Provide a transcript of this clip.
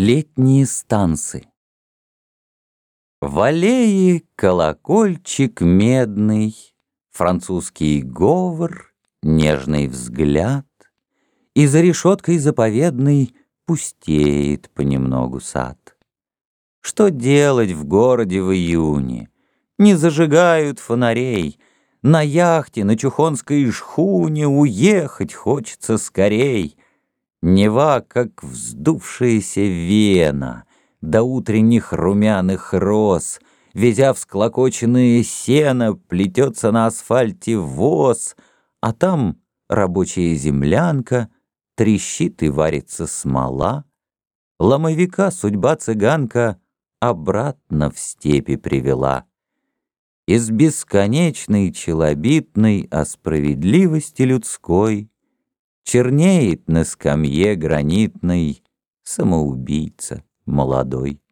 Летние станцы В аллее колокольчик медный, Французский говор, нежный взгляд, И за решеткой заповедной Пустеет понемногу сад. Что делать в городе в июне? Не зажигают фонарей. На яхте, на чухонской шхуне Уехать хочется скорей — Нева, как вздувшаяся вена, До утренних румяных роз, Везя всклокоченное сено, Плетется на асфальте воз, А там рабочая землянка, Трещит и варится смола. Ломовика судьба цыганка Обратно в степи привела. Из бесконечной челобитной О справедливости людской Чернеет на скамье гранитной Самоубийца молодой.